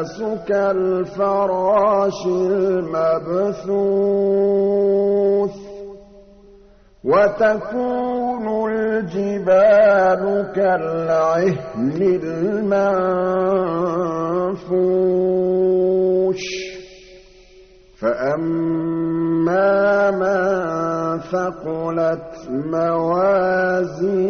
الناس كالفراش المبثوث وتكون الجبال كالعهن المنفوش. فأما من ثقلت موازينه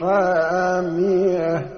حامية